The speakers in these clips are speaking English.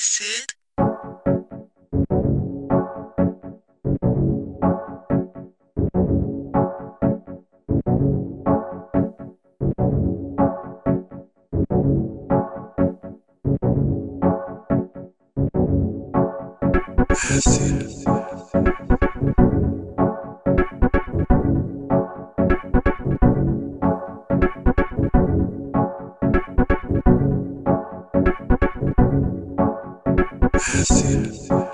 Acid. Acid. Gracias.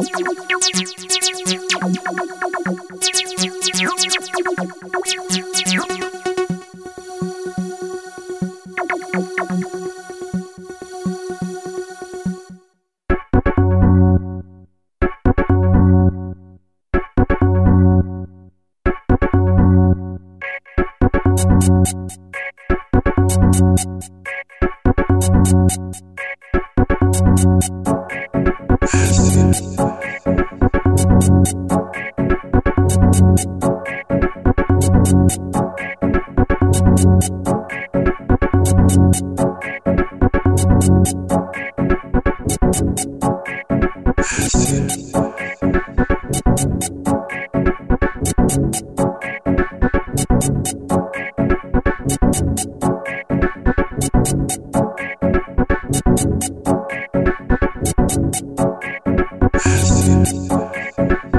Thank you. Blessed.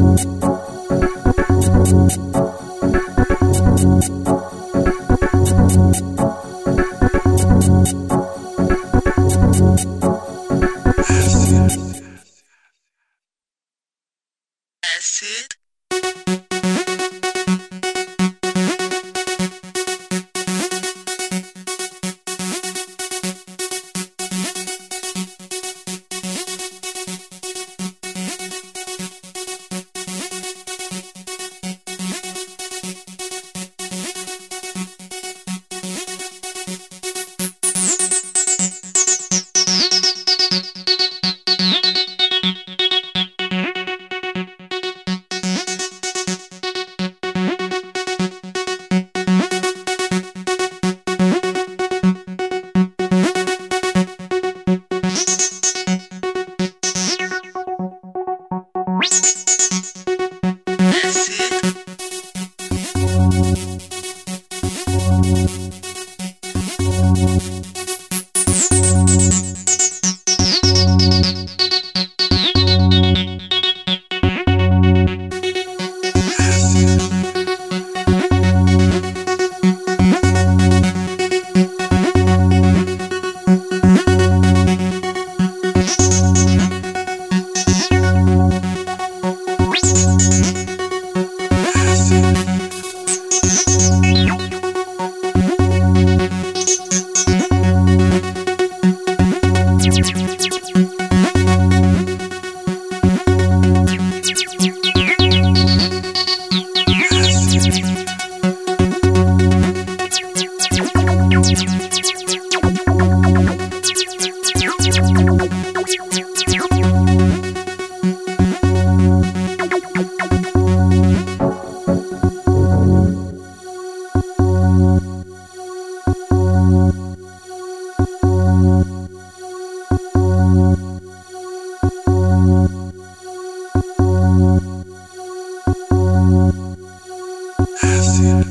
acid, Acid,